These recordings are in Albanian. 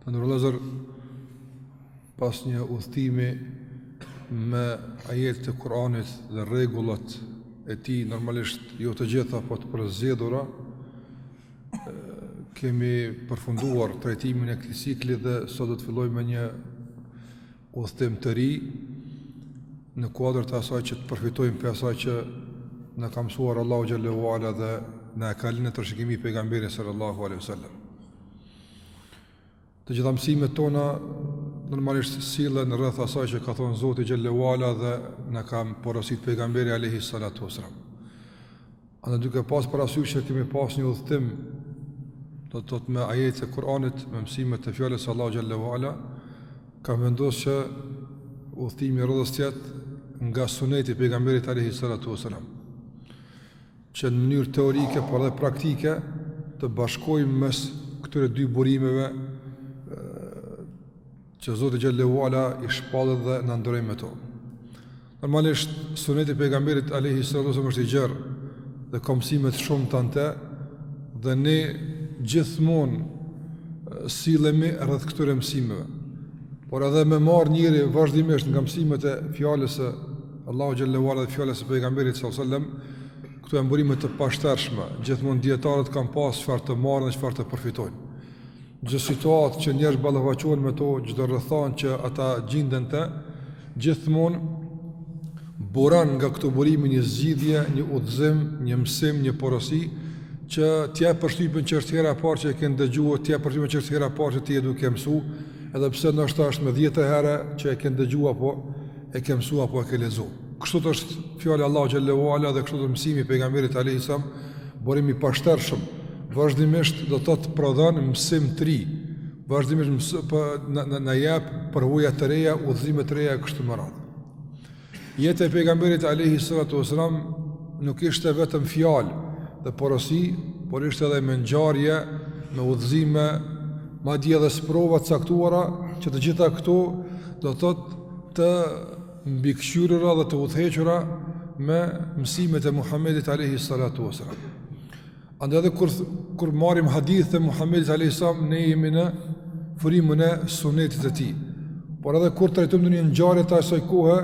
Të nderuar vëllezër, pas një udhëtimi me ajetet e Kur'anit dhe rregullat e tij, normalisht jo të gjitha, po të përzgjedhura, kemi përfunduar trajtimin e këtij cikli dhe sot do të fillojmë me një udhëtim të ri në kuadër të asaj që të përfitojmë prej asaj që na ka mësuar Allahu xhel-le ue ala dhe na e ka lënë trashëgimi pejgamberi sallallahu alaihi sallam. Të gjitha mësimet tona normalisht sillen rreth asaj që ka thënë Zoti xhel-le ue ala dhe na ka porositur pejgamberi alayhi salatu wasalam. Andaj duke pas parasysh që kemi pas një udhëtim do të thotë me ajetet e Kuranit, me mësimet e fjalës së Allahut xhel-le ue ala, kam vendos që udhëtimi i radhës të jetë nga suneti i pejgamberit alayhi salatu wasalam. që në mënyrë teorike por edhe praktike të bashkojmë mes këtyre dy burimeve që Zoti xhel-le ue ala i shpalli dhe na nderoi me to. Normalisht, suneti i pejgamberit alayhi salatu wasalam është i gjerë dhe ka mësime të shumta në te dhe ne gjithmonë sillemi rreth këtyre mësimeve. Por edhe me marrë njeri vazhdimisht nga mësimet e fjalës së Allahut xhel-le ue ala dhe fjalës së pejgamberit sallallahu alaihi sallam Këto janë burime të pashtershme, gjithmonë dijetarët kanë pas çfarë të marrin dhe çfarë të përfitojnë. Çdo situatë që njerëzit ballafaqohen me to, çdo rrethanë që ata gjinden në te, gjithmonë buron nga këto burime një zgjidhje, një udhëzim, një mësim, një porosi, që të jep përshtypjen që është hera e parë që e ke ndëgju, të jep përshtypjen që është hera e parë që ti je duke mësu, edhe pse ndoshta është me dhjetë herë që e ke ndëgju, apo e ke mësu, apo e ke lexu. Kështu është fjala e Allahut xhel-le ue ala dhe kështu është mësimi i pejgamberit alayhis salam, burim i pashtershëm. Vazhdimisht do të thotë prodhon mësim të ri. Vazhdimisht po na na, na jep përvoja të reja, udhëzime të reja e kështu me radhë. Jeta e pejgamberit alayhis salatu wasalam nuk ishte vetëm fjalë dhe porosi, por ishte edhe me ngjarje, me udhëzime, madje edhe sprova të caktuara që të gjitha këto do të thotë të mbikëqyrura dhe të udhëhequra me mësimet e Muhamedit alayhi salatu wasalam. Andaj edhe kur kur marrim hadithe të Muhamedit alayhi salam ne jemi në frymën e sunetit të tij. Por edhe kur trajtojmë ndonjë ngjarje të asaj kohe,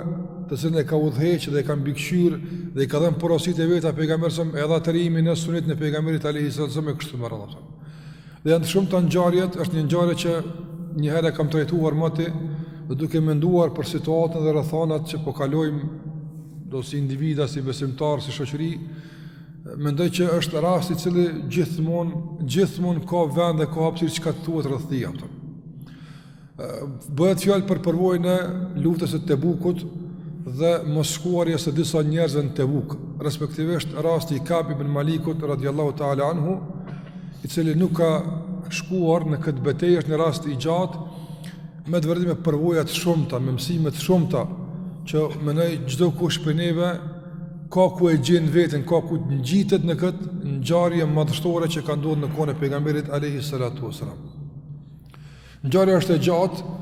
të cilën e ka udhëhequr dhe e ka mbikëqyrë dhe i ka dhënë porositë e veta pejgamberi alayhi salam edhe atëherë jemi në sunetin e pejgamberit alayhi salatu wasalam e kështu me radhë. Dhe janë të shumta ngjarjet, është një ngjarje që një herë e kam trajtuar me ty, dhe duke menduar për situatën dhe rrethanat që po kalojmë, do si individë, si besimtarë, si shoqëri, mendoj që është rasti i cili gjithmonë, gjithmonë ka vend dhe ka hapësirë çka të thuhet rreth tij. Po. Bëhet fjalë për përvojën e luftës së Tebukut dhe mosshkuarjes së disa njerëzve në Tebuk, respektivisht rasti i Kab ibn Malikut radiallahu ta'ala anhu, i cili nuk ka shkuar në këtë betejë është një rast i gjatë, me të vërtetë me përvoja të shumta, me mësime të shumta, që menoj çdokush prej neve, ka ku e gjen veten, ka ku të ngjitet në këtë ngjarje madhështore që ka ndodh në kohën e pejgamberit alejhi salatu wasalam. Ngjarja është e gjatë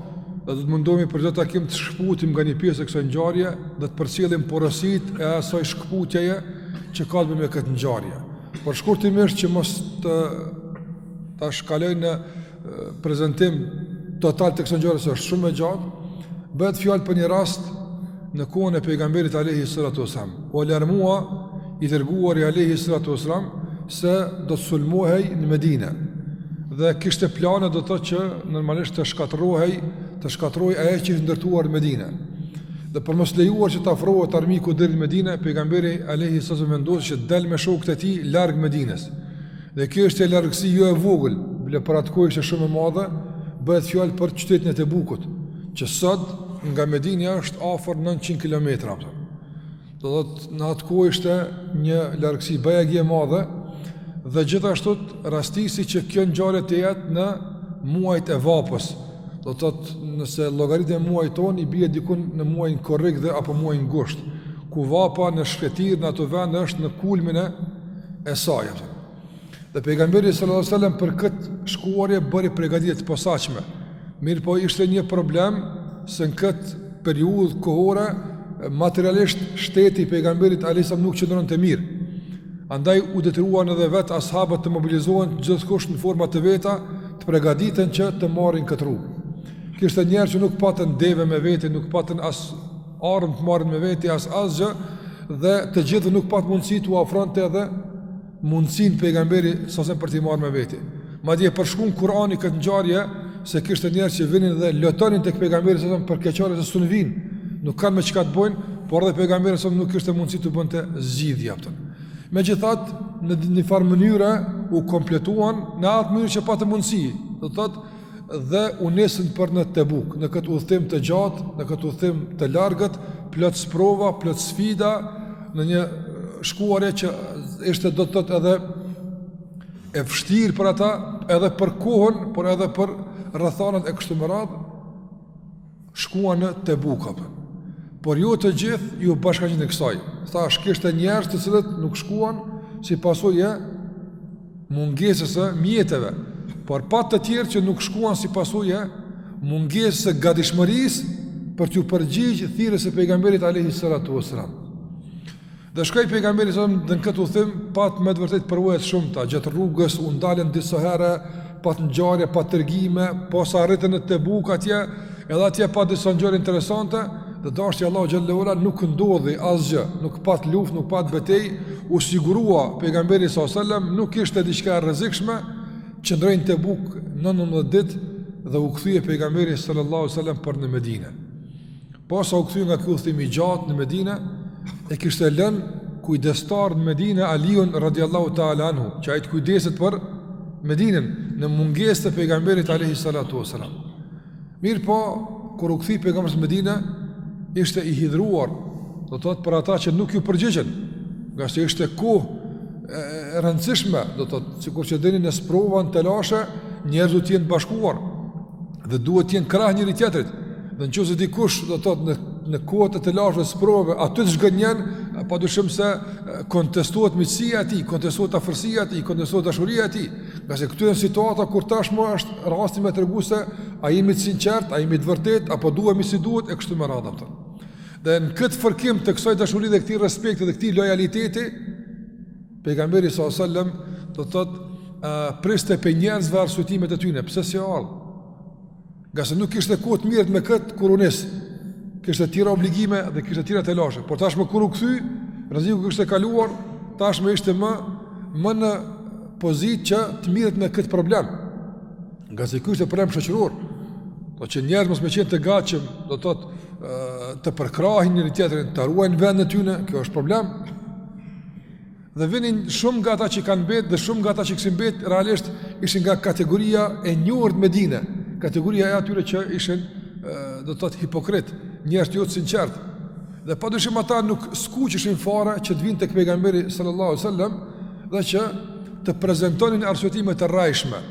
dhe do të mundohemi për çdo takim të shkëputim nga një pjesë e kësaj ngjarje dhe të përcjellim porositë e asaj shkëputjeje që ka të bëjë me këtë ngjarje. Por shkurtimisht që mos të, të kaloj në prezantim total të kësaj ngjarje se është shumë e gjatë, bëhet fjalë për një rast në kohën e pejgamberit alayhi salatu wasalam. U alarmua i dërguari alayhi salatu wasalam se do të sulmohej në Medinë. Dhe kishte plane do të thotë që normalisht të shkatërrohej, të shkatërrohej ajo që ishte ndërtuar në Medinë. Dhe për mos lejuar që të afrohet armiku deri në Medinë, pejgamberi alayhi salatu wasalam vendos që del me shokët e tij larg Medinës. Dhe kjo ishte largësi jo e vogël, bile për atë kohë ishte shumë e madhe, bëhet fjalë për qytetin e Tebukut, që sot nga Medina është afër 900 km. Po. Do të thotë në atë kohë ishte një largësi bajagi e madhe, dhe gjithashtu rastisi që kjo ngjarje të jetë në muajt e vapës, do të thotë nëse llogaritë muajt tonë i bie diku në muajin korrik dhe apo muajin gusht, ku vapa në shkretëtirë në ato vende është në kulmin e e saj. Dhe pejgamberi sallallahu alajhi wasallam për këtë shkuarje bëri përgatitje të posaçme. Mirëpo ishte një problem se në këtë periudhë kohore materialisht shteti i pejgamberit alejhi selam nuk qëndronte mirë. Andaj u detyruan edhe vetë ashabët të mobilizohen gjithkush në forma të veta, të përgatiten që të marrin këtë rrugë. Kishte njerëz që nuk patën deve me vete, nuk patën as armë të marrin me veti as asgjë dhe të gjithë nuk pat mundësi t'u ofronte edhe mundësinë pejgamberi sasem për t'i marrë me veti. Madje përshkruan Kurani këtë ngjarje se kishte njerëz që vinin dhe lotonin tek pejgamberi sasem për keqardhje se s'un vijnë, nuk kanë me çka të bojnë, por edhe pejgamberi sasem nuk kishte mundësi t'u bënte zgjidhje. Megjithatë, në një farë mënyre u kompletuan në atë mënyrë që patën mundësi, do të thotë, dhe u nesën për në Tebuk, në këtë udhëtim të gjatë, në këtë udhëtim të largët, plot sprova, plot sfida, në një shkuarje që ishte do të thotë edhe e vështirë për ata, edhe për kohën, por edhe për rrethanat e kështu me radhë, shkuan në Tebuk apo. Por jo të gjithë ju bashkangjitën kësaj. Thashë kishte njerëz të cilët nuk shkuan si pasojë e mungesës së mjeteve, por pat të tjerë që nuk shkuan si pasojë e mungesës së gatishmërisë për t'iu përgjigjë thirrjes së pejgamberit alayhi salatu wasalam. Dhe shkoi pejgamberi s dhe në këtë udhëtim pat me të vërtetë përvoja të shumta, gjatë rrugës u ndalën disa herë, pat ngjarje, pat tregime, posa arritën në Tebuk atje, edhe atje pat disa ngjarje interesante, dhe dashti Allahu xhallahu ala nuk ndodhi asgjë, nuk pat luftë, nuk pat betejë, u sigurua pejgamberi sa selam, nuk ishte diçka e rrezikshme, qëndroi në Tebuk 19 ditë dhe u kthye pejgamberi sallallahu alaihi wasallam për në Medinë. Posa u kthye nga ky udhëtim i gjatë në Medinë, e kishte lënë kujdestar në Medinë Aliun radhiyallahu ta'ala anhu, që ai të kujdeset për Medinën në mungesë të pejgamberit alayhi salatu wasalam. Mirëpo kur u kthy pejgamberi në Medinë, ishte i hidhëruar, do të thotë për ata që nuk ju përgjigjën, ngase ishte kohë e rëndësishme, do të thotë sikur që e dini në sprova, në telashe, njerëzit duhet të jenë të bashkuar. dhe duhet të jenë krah njëri tjetrit. Dhe nëse dikush do të thotë në në kohët e telasheve, sprovave, aty të zhgënjen, padyshim se kontestohet miqësia e tij, kontestohet afërsia e tij, kontestohet dashuria e tij. Ngase këtu janë situata kur tashmë është rasti me tregu se a jemi të sinqert, a jemi të vërtetë, a po duhemi si duhet e kështu me radhë ato. Dhe në këtë fërkim të kësaj dashurie dhe këtij respekti dhe këtij lojaliteti Pejgamberi sa sallam do të thotë uh, priste pej njerëzve arsyetimet e tyne, pse s'i ardhë? Ngase nuk kishte kohë të mirret me këtë kur u nis, kishte tjera obligime dhe kishte tjera telashe, por tashmë kur u kthy, rreziku kishte kaluar, tashmë ishte më, më në pozitë që të mirret me këtë problem. Ngase ky ishte problem shoqëror, do që njerëz mos me qenë të gatshëm, do të thotë të përkrahin njëri tjetrin, ta ruajnë vendin e tyne, kjo është problem, Dhe vinin shumë nga ata që kanë mbet dhe shumë nga ata që kishin mbet realisht ishin nga kategoria e njohur në Medinë, kategoria e atyre që ishin do të thotë hipokritë, njerëz jo të sinqertë. Dhe padyshim ata nuk skuqeshin fare që të vinë tek pejgamberi sallallahu alajhi wasallam dhe që të prezantonin arsyetime të rrajshme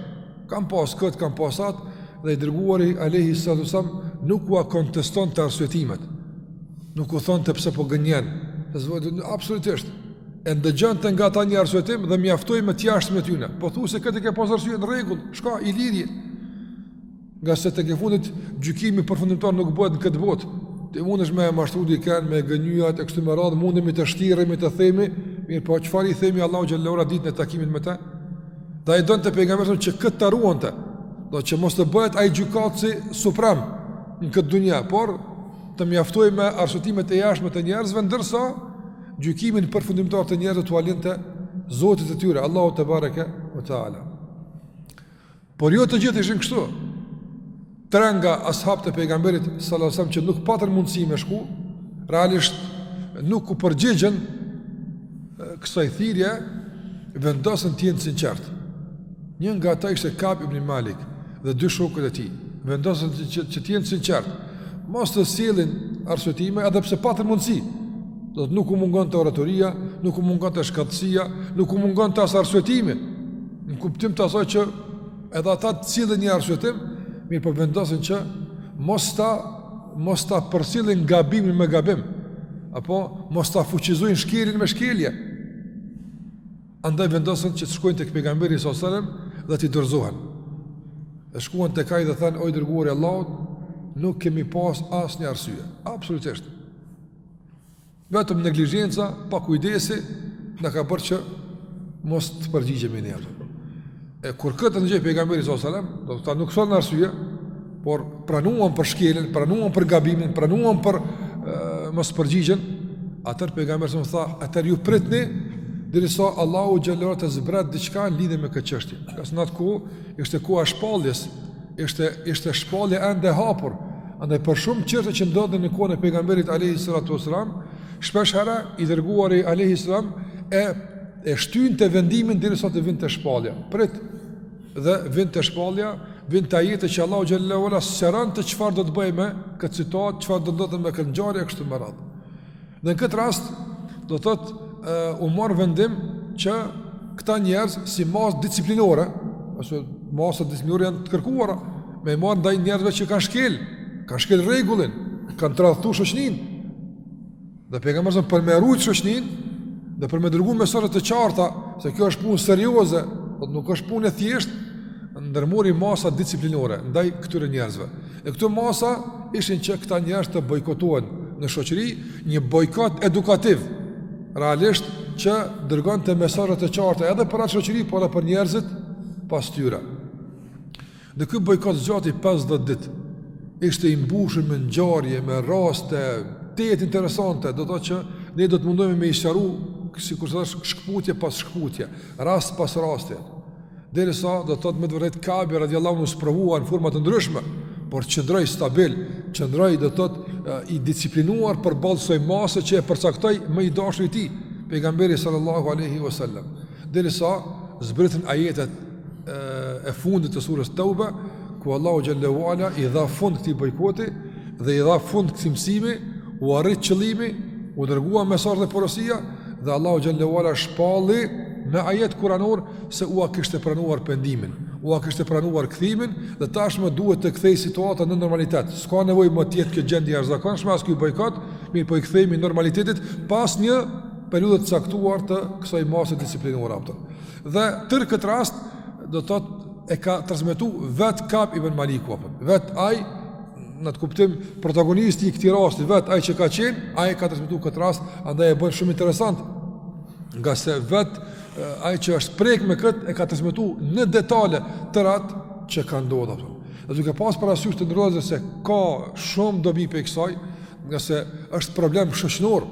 Kam pas këtë, kam pas atë, dhe i dërguari alejhi salatu selam nuk ua kontestonte arsyetimet, nuk u thonte pse po gënjen, dhe zvodin, absolutisht, e ndëgjonte nga ta një arsyetim dhe mjaftonte me t'jashtmen e tyne, po thu që këtë ke pas arsye, në rregull, shko, i lirë je, ngase tek e fundit gjykimi përfundimtar nuk bëhet në këtë botë, ti mundesh me e mashtru dikënd, me gënjy, e kështu me radhë, mundemi të shtiremi, të themi, mirëpo çfarë i themi Allahut xhel-le ue ala ditën e takimit me të, Dhe ai donte pejgamberi që këtë ta ruante, do që mos të bëhet ai gjykatësi suprem në këtë dunja, por të mjaftojë me arsyetimet e jashtme të njerëzve, ndërsa gjykimin përfundimtar të njerëzve t'ia linte Zotit të tyre, Allahut tebareke ve teala. Por jo të gjithë ishin kështu. Tre nga as'habët e pejgamberit sallallahu alajhi wasallam që nuk patën mundësi me shku, realisht nuk u përgjigjën kësaj thirrje, vendosën të jenë të sinqertë. Një nga ata ishte Kab ibn Malik dhe dy shokët e tij. Vendosën që, që, që të jenë të sinqertë. Mos të sjellin arsyetime edhe pse patën mundësi. Do të thotë nuk u mungonte oratoria, nuk u mungonte shkathtësia, nuk u mungonte as arsyetimi, në kuptim të asaj që Edhe ata të sillnin një arsyetim, mirëpo vendosin që mos ta mos ta përcillin gabimin me gabim, apo mos ta fuqizojnë shkeljen me shkelje. Andaj vendosin që të shkojnë tek pejgamberi sa selam dhe t'i dorëzohen. E shkuan tek ai dhe thanë o i dërguari i Allahut, nuk kemi pas asnjë arsye. Absolutisht. Vetëm neglizhenca, pakujdesia, na ka bërë që mos të përgjigjemi ne atë. E kur këtë ndëgjoi pejgamberi s.a.s. do të thotë nuk sollën arsye, por pranuan për shkeljen, pranuan për gabimin, pranuan për e, mospërgjigjen, atëherë pejgamberi s.a.s. tha, atëherë ju pritni, derisa Allahu xhel-le ue ala të zbret diçka në lidhje me këtë çështje. Se në atë kohë, ishte koha e shpalljes, Ishte ishte shpallja ende hapur, andaj për shumë çështje që ndodhin në kohën e pejgamberit alayhi salatu wasalam, shpesh herë i dërguari alayhi salam e e shtynte vendimin derisa të vinte shpallja. Prit, dhe vinte shpallja, vinte ajete që Allahu xhel-le ue ala, sqaronte çfarë do të bëjë me këtë situatë, çfarë do të ndodhë me këtë ngjarje e kështu me radhë. Në këtë rast, do të thotë, u mor vendim që këta njerëz si masë disiplinore, ose masat disiplinore janë të kërkuara, me i marrë ndaj njerëzve që kanë shkel, kanë shkel rregullin, kanë tradhtu shoqninë, dhe pejgamberi për me rujtë shoqninë, dhe për me dërgu mesazhe të qarta, se kjo është punë serioze, dhe nuk është punë e thjeshtë, ndërmori masa disiplinore, ndaj këtyre njerëzve. E këto masa ishin që këta njerëz të bojkotohen në shoqëri, një bojkot edukativ. Realisht që dërgonte mesazhe të qarta edhe për atë shoqëri, por edhe për njerëzit pas tyre. Dhe ky bojkot zgjati 50 ditë. Ishte i mbushur me ngjarje, me raste tejet interesante, do të thotë që ne do të mundohemi me i sqaru sikurse thash shkputje pas shkputje, rast pas rasti. Derisa do të thotë me të vërtetë Kabi radiallahu anhu u sprovua në forma të ndryshme, por qëndroi stabil, qëndroi do të thotë i disiplinuar përballë asaj mase që e përcaktoi më i dashur i tij, pejgamberi sallallahu alaihi wasallam. Derisa zbritën ajetet e fundit të surës Tauba, ku Allahu xhallahu ala i dha fund këtij bojkoti dhe i dha fund këtij mësimi, u arrit qëllimi, u dërgua mesazhi dhe porosia dhe Allahu xhallahu ala shpalli në ajet kuranor se ua kishte pranuar pendimin, ua kishte pranuar kthimin dhe tashmë duhet të kthehet situata në normalitet. S'ka nevojë më të jetë kjo gjendje e jashtëzakonshme as ky bojkot, mirëpo i kthehemi normalitetit pas një periudhe të caktuar të kësaj mase disiplinore apo. Dhe tërë këtë rast do të thotë e ka transmetuar vet Kab ibn Maliku apo. Vet ai në atë kuptim protagonisti i këtij rasti vet ai që ka qenë, ai e ka transmetuar këtë rast, andaj e bën shumë interesant. Ngase vet Ai që është prek me kët e ka transmetuar në detale tërë atë që ka ndodhur apo. Dhe duke pas parasysh të nderuar se ka shumë dobi prej kësaj, ngase është problem shoqnor,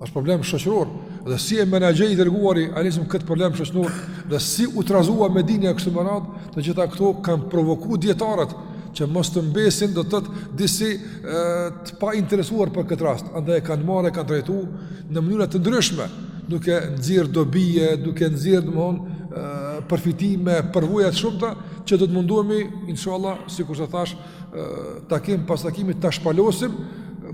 është problem shoqëror dhe si e menaxhoi i dërguari alejhi selam këtë problem shoqnor dhe si u trazua Medina e kështu me radhë, të gjitha këto kanë provokuar dijetarët që mos të mbesin do të thotë disi e, të painteresuar për këtë rast, andaj e kanë marrë e kanë trajtuar në mënyra të ndryshme, duke nxjerr dobi, duke nxjerr domthon përfitime, përvoja të shumta që do të munduemi inshallah sikurse thash takim pas takimi ta shpalosim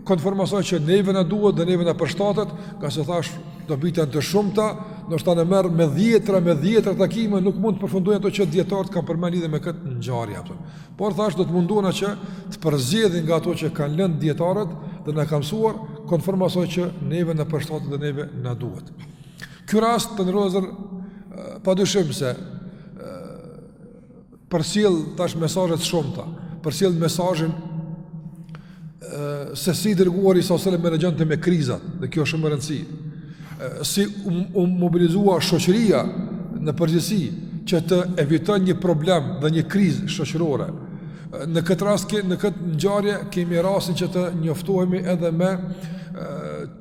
konform asaj që neve na duhet dhe neve na përshtatet, ngase thash Dobitë janë të shumta, ndoshta ne me marr me dhjetra me dhjetra takime nuk mund të përfundojnë ato që dijetarët kanë përmend lidhje me këtë ngjarje apo. Por thash do të mundohna që të përzgjedhi nga ato që kanë lënë dijetarët dhe na kanë mësuar konform asaj që neve na përshtatet dhe neve na duhet. Ky rast të nderuar pa dyshim se Përcjell thash mesazhe të shumta, përcjell mesazhin se si i dërguari sa selam menaxhonte me krizat, dhe kjo është shumë e rëndësishme. Si u um, um, mobilizua shoqëria në përgjithësi që të evitojnë një problem dhe një krizë shoqërore. Në këtë rast në këtë ngjarje kemi rastin që të njoftohemi edhe me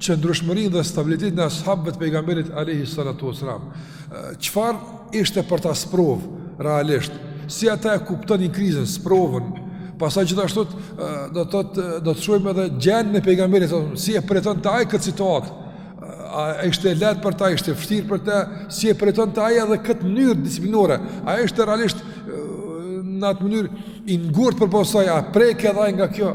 qëndrueshmërinë dhe stabilitetin e ashabëve të pejgamberit alayhi salatu wasalam. Çfarë ishte për ta sprovë realisht si ata e kuptonin krizën, sprovën. Pastaj gjithashtu domethënë do të shohim edhe gjendjen e pejgamberit si e përjetonte ai këtë situatë. A ishte e lehtë për ta, ishte vështirë për ta, si e përjetonte ai edhe këtë mënyrë disiplinore. A ishte realisht në atë mënyrë i ngurt për pasaj, a prekej edhe ai nga kjo.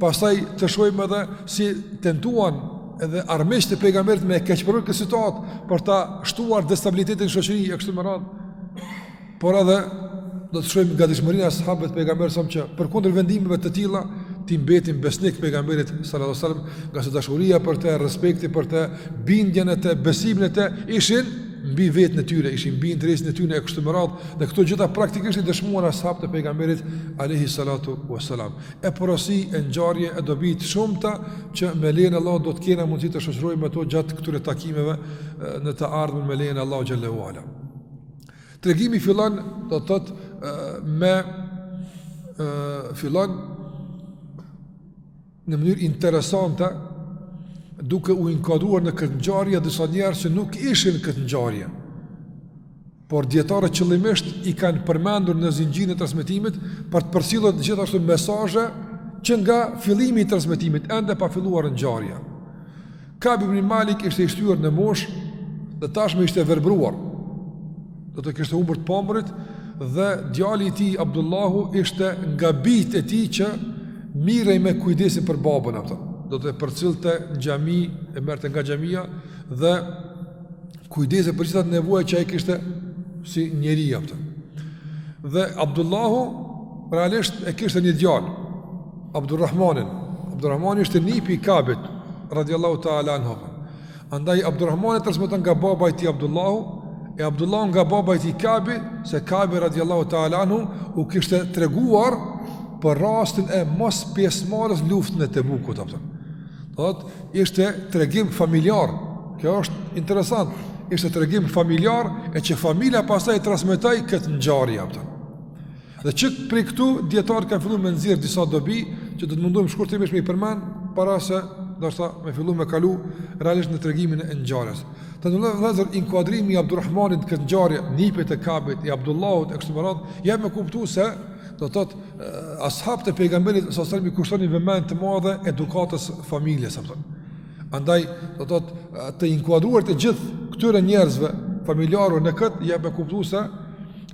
Pastaj të shohim edhe si tentuan Edhe armiqtë e pejgamberit me keqpërdor këtë situatë për ta shtuar destabilitetin në shoqëri e kështu me radhë. Por edhe do të shohim gatishmërinë e ashabëve të pejgamberit që përkundër vendimeve të tilla t'i mbeten besnikë pejgamberit sallallahu alajhi wasallam, ngase dashuria për të, respekti për të, bindja në të, besimi në të ishin mbi veten e tyre, ishin mbi interesin e tyre e kështu me radhë, dhe këto gjitha praktikisht i dëshmuan ashabët e pejgamberit alayhi salatu wasalam. e porosi e ngjarje e dobi të shumta që me lejen e Allahut do të kena mundësi të shoqërohemi me to gjatë këtyre takimeve në të ardhmen me lejen e Allahut xhele ue ala. Tregimi fillon do të thotë me fillon në mënyrë interesante duke u inkuadruar në këtë ngjarje disa njerëz që nuk ishin këtë ngjarje. Por dietarët qëllimisht i kanë përmendur në zinxhirin e transmetimit për të përcjellur gjithashtu mesazhe që nga fillimi i transmetimit ende pa filluar ngjarja. Kab ibn Malik ishte i shtyrë në moshë dhe tashmë ishte verbëruar. Do të thotë kishte humbur të pamurit dhe djali i tij Abdullahu ishte nga bijtë e tij që merrej me kujdesin për babën atë. Do të thotë e përcillte në xhami e merrte nga xhamia dhe kujdesej për gjitha nevojat që ai kishte si njeri apo. Dhe Abdullahu realisht e kishte një djalë, Abdulrahmanin. Abdulrahmani ishte nipi i Kabit radhiyallahu ta'ala anhu. Andaj Abdulrahmani e transmeton nga baba i tij Abdullahu e Abdullahu nga baba i tij Kabi se Kabi radhiyallahu ta'ala anhu u kishte treguar për rastin e mospjesëmarrjes në luftën e Tebukut apo. Do të thotë ishte tregim familjar. Kjo është interesant. Ishte tregim familjar e që familja pastaj e transmetoi këtë ngjarje atë. Dhe qysh prej këtu dijetarët kanë fillu me nxjerrë disa dobi që do të mundohemi shkurtimisht me i përmend para se ndoshta me fillu me kalu realisht në tregimin e ngjarjes. Të nderuar vëllezër inkuadrimi i Abdurrahmanit në këtë ngjarje, nipit të Kabit, i Abdullahut, e kështu me radhë, jep me kuptu se Do të thotë ashabët e pejgamberit salallahu alejhi ve selem i kushtonin vëmendje të madhe edukatës së familjes apo. Andaj do të thotë të inkuadruarit e gjithë këtyre njerëzve familjarë në këtë jep me kuptu se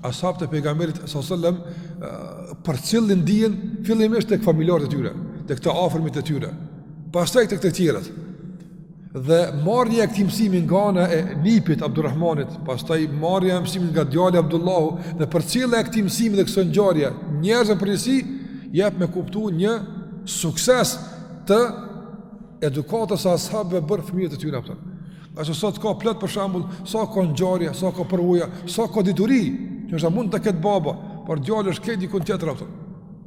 ashabët e pejgamberit salallahu alejhi ve selem përcillnin dijen fillimisht tek familjarët e tyre, tek të afërmit e tyre. Pastaj tek të tjerët. Dhe marrja e këtij mësimi nga ana e nipit Abdulrahmanit, pastaj marrja e mësimit nga djali Abdullahu dhe përcjellja e këtij mësimi dhe kësaj ngjarje njerëzve në përgjithësi jep me kuptu një sukses të edukatës së as-habëve për fëmijët e tyre, a po. A sot ka plot për shembull, sa ka ngjarje, sa ka përvoja, sa ka dituri, që ndoshta mund ta ketë baba, por djali është krejt diku tjetër, a po.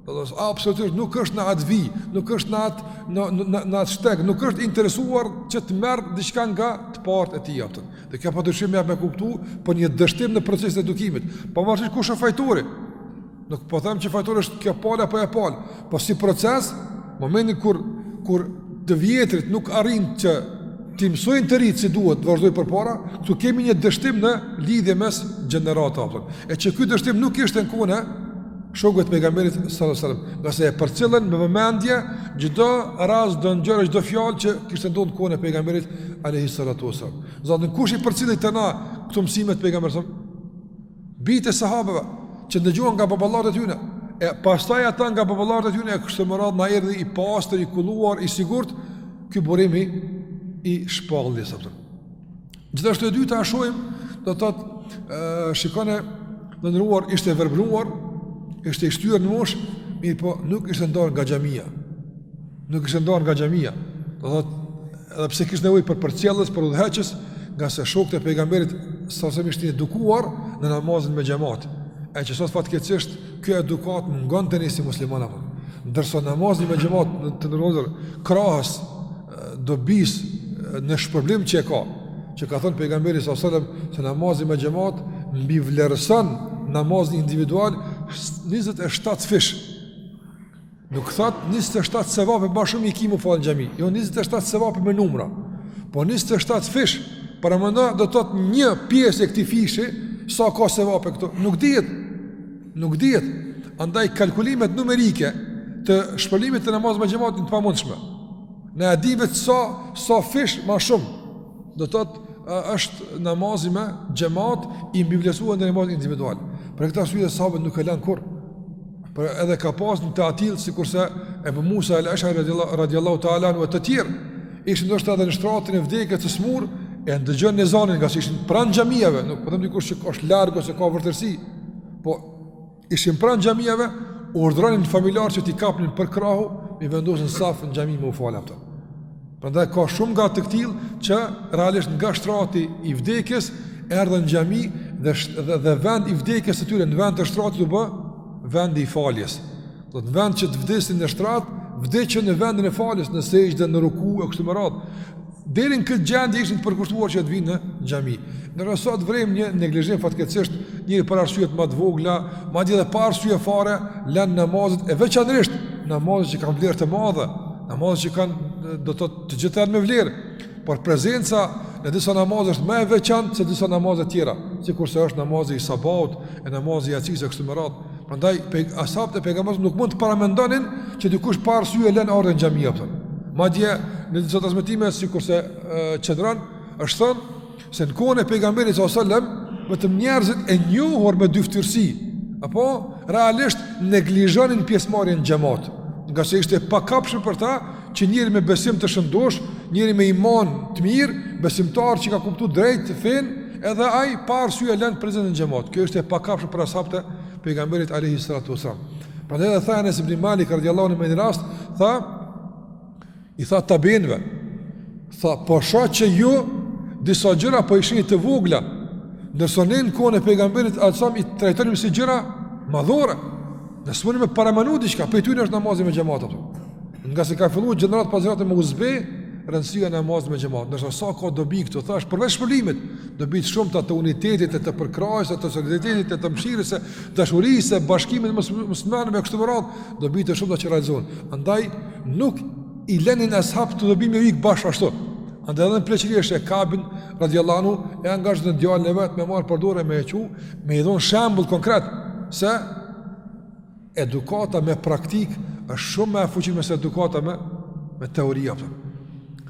Do të thotë absolutisht nuk është në atë vijë, nuk është në atë në në në atë shteg, nuk është interesuar që të merr diçka nga të parët e tij, a po. Dhe kjo pa dyshim jep me kuptu për një dështim në procesin e edukimit. Pavarësisht kush është fajtori? Nuk po them që fajtori është kjo palë apo ajo palë, po si proces, momentin kur kur të vjetrit nuk arrin që t'i mësojnë të rinjtë si duhet të vazhdojnë përpara, këtu kemi një dështim në lidhje mes gjeneratave. E që ky dështim nuk ishte në kohën e, shokëve të pejgamberit sallallahu alajhi wasallam, ngase e përcillnin me vëmendje çdo rast çdo ngjarje çdo fjalë që kishte ndodh në kohën e pejgamberit alajhi salatu wasallam. Zaten kush i përcilli te na këto mësime të pejgamberit sallallahu alajhi wasallam? Bijtë e sahabëve që dëgjuan nga baballarët e tyre, e pastaj ata nga baballarët e tyre e kështu me radhë na erdhi i pastër, i kulluar, i sigurt ky burim i shpalljes, a po. Gjithashtu e dyta e shohim, do të thotë, shikoni, të nderuar, ishte i verbëruar, ishte i shtyrë në moshë, mirëpo nuk ishte ndarë nga xhamia. Nuk ishte ndarë nga xhamia. Do të thotë, edhe pse kishte nevojë për përcjellës, për udhëheqës, ngase shokët e pejgamberit sallallahu alajhi wasallam ishin edukuar në namazin me xhamat. E që sot fatkeqësisht kjo edukatë mungon te ne si muslimanë, a po. Ndërsa namazi me xhamat të nderuar krahas dobisë në shpërblim që e ka që ka thënë pejgamberi sallallahu alajhi wasallam se namazi me xhamat mbivlerëson namazin individual 27 fish nuk thotë 27 sevape ma shumë i ki me u falë në xhami jo 27 sevape me numra po 27 fish paramendo do të thotë një pjesë e këtij fishi sa ka sevape këtu nuk dihet Nuk dihet, andaj kalkulimet numerike të shpërblimit të namazit me xhamat janë të pamundshme. Ne e dimë veç sa sa fish më shumë. Do thotë është namazi me xhamat i mbivlerësuar ndaj namazit individual. Për këtë arsye sahabët nuk e lanë kurrë. Por edhe ka pas të atillë sikurse Ebu Musa al-Ashari radhiyallahu ta'ala anhu e të tjerë ishin ndoshta edhe në shtratin e vdekjes të sëmurë e ndëgjonin ezanin ngase ishin pranë xhamive, nuk po them dikush që është larg ose ka vështirësi. Po ishin pranë xhamive, urdhëronin familjarët që t'i kapnin për krahu, t'i vendosin në saf në xhami me u fal, a po. Prandaj ka shumë nga të këtillë që realisht nga shtrati i vdekjes erdhën në xhami dhe, dhe dhe vendi i vdekjes së tyre në vend të shtratit u bë vendi i faljes. Do të thotë në vend që të vdesin në shtrat, vdiqën në vendin e faljes, në sexhde, në ruku e kështu me radhë. Deri në këtë gjendje ishin të përkushtuar që të vinë në xhami. Ndërsa sot vrejmë një neglizhim fatkeqësisht, njeri për arsyet më të vogla, madje edhe pa arsye fare, lën namazet e veçanërisht namazet që kanë vlerë të madhe, namazet që kanë do të thotë të gjitha janë me vlerë, por prezenca në disa namazë është më e veçantë se disa namazet tjera, sikurse është namazi i sabahut e namazi i jacisë e kështu me radhë. Prandaj ashabët e pejgamberit nuk mund të paramendonin që dikush pa arsye lën ardhjen në xhami, a kupton. Madje në disa transmetime sikurse qëndron është thënë se në kohën e pejgamberit sallallahu alajhi wasallam vetëm njerëzit e njohur me dyfytyrësi apo realisht neglizhonin pjesëmarrjen në xhemat, ngase ishte e pakapshme për ta Që njeri me besim të shëndoshë, njeri me iman të mirë, besimtar që ka kuptu drejt fenë, edhe ai pa arsye lën prezencën në xhemat. Kjo ishte e pakapshme për ashabët e pejgamberit alejhi salatu wasallam. Prandaj edhe tha Enes ibni Malik, radiallahu anhu në një rast, tha, i tha tabiinëve, Tha, po shoh që ju, disa gjëra po i shihni të vogla, ndërsa ne në kohën e pejgamberit alejhi selam i trajtonim si gjëra madhore, ne s'munim me paramendu diçka, prej tyne është namazi me xhemat. Ngase ka fillu gjeneratë pas gjenerate me u zbeh rëndësia e namazit me xhemat, ndërsa sa ka dobi këtu, thashë përveç shpërblimit, dobi të shumta të unitetit, të përkrahjes, të solidaritetit, të mshirës, dashurisë, të bashkimit muslimanëve, kështu me radhë, dobi të shumta që realizohen. Andaj, nuk I lenin ashabët këto dobi me ik bash ashtu. Andaj edhe në pleqëri është e Kabin, radiallahu anhu, e angazhon djalin e vet me marrë për dore me e çu, me i dhonë shembull konkret, se edukata me praktikë është shumë ma e fuqishme se edukata me, me teori, a po.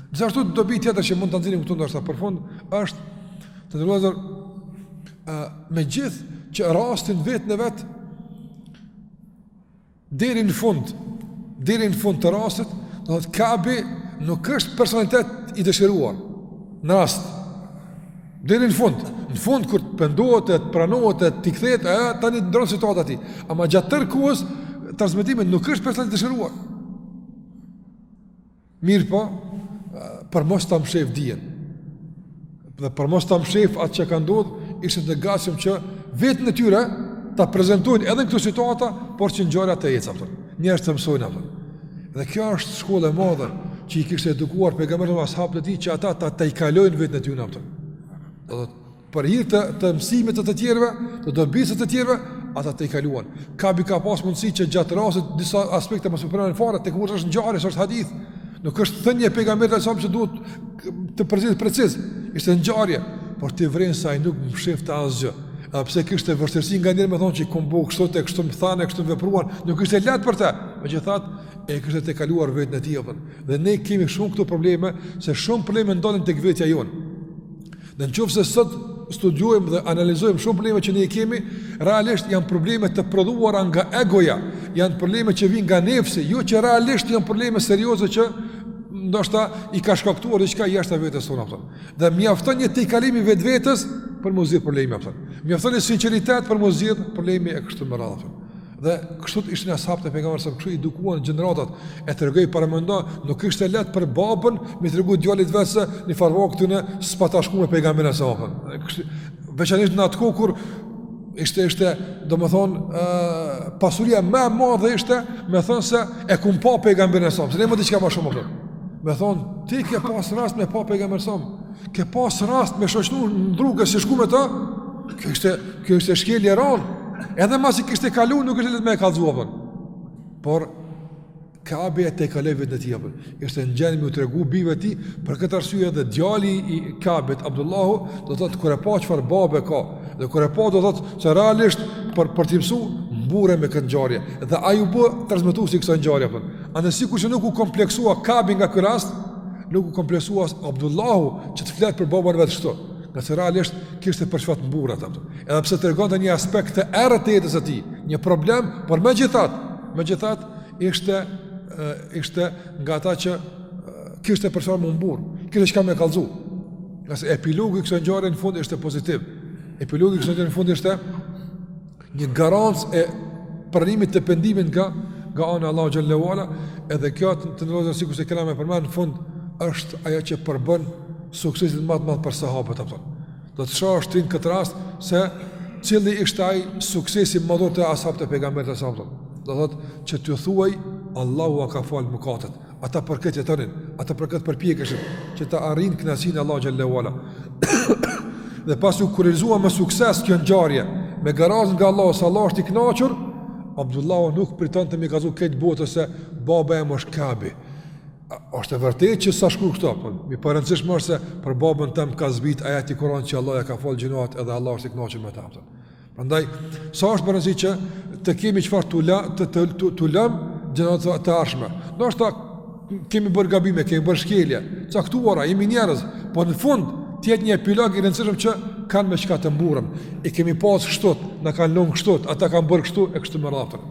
Gjithashtu dobi tjetër që mund ta nxjerrim këtu ndërsa për fund, është vëllezër, megjithëqë rastin veten e vet, Deri në fund, deri në fund të rastit, do të thotë Kabi nuk është personalitet i dëshiruar. Në rast deri në fund, në fund kur të pendohet, të pranohet, të kthehet, ajo tani ndrron situata e tij. Ama gjatë tërë kohës transmetimit nuk është personalitet i dëshiruar. Mirëpo, për mos ta mshef dijen, dhe për mos ta mshef atë që ka ndodhë, ishte të gatshëm që veten e tyre ta prezentojnë edhe në këto situata, por që ngjarja të ecë, a kupton. Njerëzit të mësojnë, a kupton. Dhe kjo është shkolla e madhe që i kishte edukuar pejgamberi ashabët e tij që ata ta tejkalojnë veten e tyre, a kupton. Dhe për hir të të mësimit të të tjerëve, të dobisë të të tjerëve, ata tejkaluan. Kabi ka pas mundësi që gjatë rastit disa aspekte mos u pranë fare, tek kur është ngjarje, është hadith. Nuk është thënie e pejgamberit alejhi selam që duhet të përcillet preciz. Ishte ngjarje, por ti vren se ai nuk mshifte asgjë. Edhe pse kishte vështirësi nganjëherë me thonë që kom bo kështu e kështu, më thanë, kështu vepruan, nuk ishte lehtë për të. Megjithatë, e kishte tejkaluar veten e tij, kupton. Dhe ne kemi shumë këto probleme, se shumë probleme ndodhin tek vetja jonë. Në qoftë se sot studiojmë dhe analizojmë shumë probleme që ne i kemi, realisht janë probleme të prodhuara nga egoja, janë probleme që vijnë nga nefsi, jo që realisht janë probleme serioze që ndoshta i ka shkaktuar diçka jashtë vetes tonë, kupton. Dhe mjafton një tejkalim i vetvetes për m'u zgjidh problemi, kupton. Mjafton një sinqeritet për m'u zgjidh problemi e kështu me radhë. Dhe kështu ishin ashabët e pejgamberit alejhi selam, kështu i edukuan gjeneratat e tregoi paramendo, nuk ishte lehtë për babën me i tregu djalit vet se ni far vakti unë s'pata shku me pejgamberin alejhi selam, kupton. Kështu veçanërisht në atë kohë kur ishte ishte domethënë pasuria më e madhe ishte me thënë se e kum pa pejgamberin alejhi selam, kupton. Le më diçka më shumë, kupton. Me thon ti ke pas rast me pa pejgamberin alejhi selam, kupton. Ke pas rast me e shoqnu në rrugë e s'ke shku me ta? Kjo ishte, kjo ishte shkelje e ranë. Edhe masi kishte kalu, nuk ishte lehtë me e kallzu, kupton. Por, Kabi e tejkaloi veten e tij, kupton. Ishte në gjendje me u tregu bijve të tij, për këtë arsye edhe djali i Kabit, Abdullahu, do të thotë, kur e pa çfarë babe ka, dhe kur e pa do të thotë, që realisht për, për t'i msu, mburrej me këtë ngjarje. Dhe ai u bë transmetuesi i kësaj ngjarje, kupton. Ani sikur që nuk u kompleksua Kabi nga ky rast, Nuk u kompleksua as Abdullahu që të flet për babën e vet kështu, ngase realisht kishte për çfarë të mburret, kupton. Edhe pse tregonte një aspekt të errët të jetës së tij, një problem, por megjithatë, megjithatë ishte ishte nga ata që kishte për çfarë m'u mburr, kishte çka me kallzu. Ngase epilogu i kësaj ngjarje në fund ishte pozitiv. Epilogu i kësaj ngjarje në fund ishte Një garancë e pranimit të pendimit nga nga ana e Allahut xhelle ue ala, edhe kjo, të nderuar, sikur se kena me përmend në fund është ajo që përbën suksesin më të madh për sahabët, kupton. Do të shohësh ti në këtë rast se cili ishte ai suksesi më i madh te ashabët e pejgamberit sallallahu alajhi wasallam. Do thotë që t'ju thuhet Allahu ua ka fal mëkatet. Ata për këtë jetonin, ata për këtë përpjekëshin, që ta arrijnë kënaqësinë e Allahut xhelle ue ala. dhe pasi u kurorëzua me sukses kjo ngjarje, me garancë nga Allahu se Allahu është i kënaqur, Abdullahu nuk pritonte me i kallzu krejt botës se baba jem është Kabi. Është e vërtetë që s'ka shku këtu, po më e rëndësishme është se për babën tem ka zbrit ajet i Kur'anit që Allahu ja ka fol gjynahet edhe Allahu është i kënaqur me ta. Prandaj sa është me rëndësi që të kemi çfarë t'u la të të t'u lëm gjeneratave të ardhshme. Ndoshta kemi bërë gabime, kemi bërë shkelje, caktuara, jemi njerëz, po në fund të jetë një epilog i rëndësishëm që kanë me çka të mburrën. I kemi pas kështu, na kanë lënë kështu, ata kanë bërë kështu e kështu me radhë.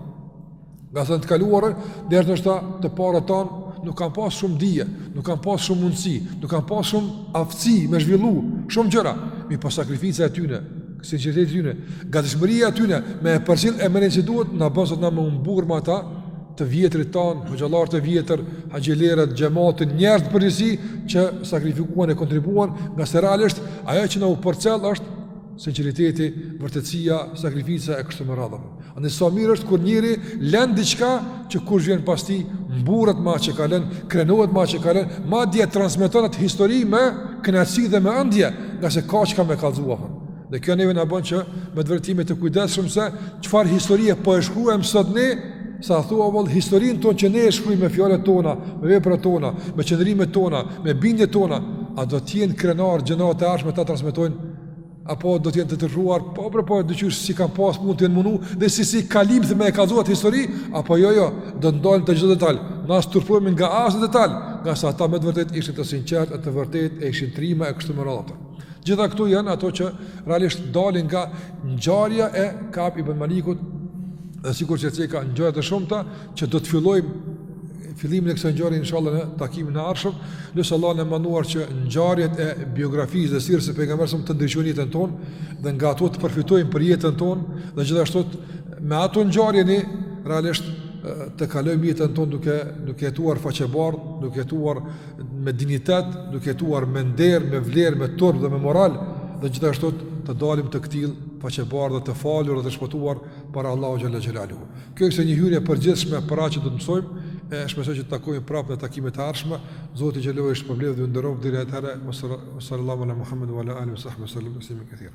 Nga sa të kaluarë, derisa ndoshta të parët tan nuk kanë pas shumë dije, nuk kanë pas shumë mundësi, nuk kanë pas shumë aftësi me zhvillu shumë gjëra, mirëpo sakrifica e tyne, sinqeriteti i tyne, gatishmëria e tyne me e përcjell në mënyrën si duhet na bën sot na me u mburr me ata të vjetrit tan, hoxhallarët e vjetër, haxhilerët, xhematin, njerëzit në përgjithësi që sakrifikuan e kontribuan, ngase realisht ajo që na u përcjell është sinqeriteti, vërtetësia, sakrifica e kështu me radhë. Andaj sa mirë është kur njeri lën diçka që kush vjen pas tij mburret me atë që ka lënë, krenohet me atë që ka lënë, madje transmeton atë histori me kënaqësi dhe me ëndje, ngase ka çka me kallzuar. Dhe kjo neve na bën që me të vërtetë të jemi të kujdesshëm se çfarë historie po e shkruajmë sot ne, se a thua vallë historinë tonë që ne e shkruajmë me fjalët tona, me veprat tona, me qëndrimet tona, me bindjet tona, a do të jenë krenar gjeneratat e ardhshme ta transmetojnë apo do të jenë të turpëruar, po për po, po do të qysh si kanë pas mundësi janë munu, dhe si si kalimthi me e kallzu atë histori, apo jo, jo, do të ndalën te çdo detal, na s'turpërohemi nga asnjë detal, ngase ata me të vërtet ishin të sinqert, e të vërtet e ishin trima e kështu me radhë. Të gjitha këto janë ato që realisht dalin nga ngjarja e Kab ibn Malikut, dhe sikur që ceka ngjarjet e shumta, që do të fillojmë fillimin e kësaj ngjarje inshallah në takimin e ardhshëm, lusim Allahun e madhëruar që ngjarjet e biografisë dhe sirës së pejgamberit të ndriçojnë jetën tonë dhe nga ato të përfitojmë për jetën tonë dhe gjithashtu me ato ngjarje ne realisht të kalojmë jetën tonë duke duke jetuar faqebardh, duke jetuar me dinjitet, duke jetuar me nder, me vlerë, me turp dhe me moral dhe gjithashtu të dalim të këtill faqebardh dhe të falur dhe të shpëtuar para Allahu xhelle xhelaluhu. Kjo ishte një hyrje e përgjithshme për atë çë do të mësojmë e shpresoj që të takohemi prapë në takimet e ardhshme. Zoti xhele ju shpërbleftë dhe nderoftë deri atëherë. Sallallahu ala Muhammed wa ala alihi sahbihi sallim teslimen kethira.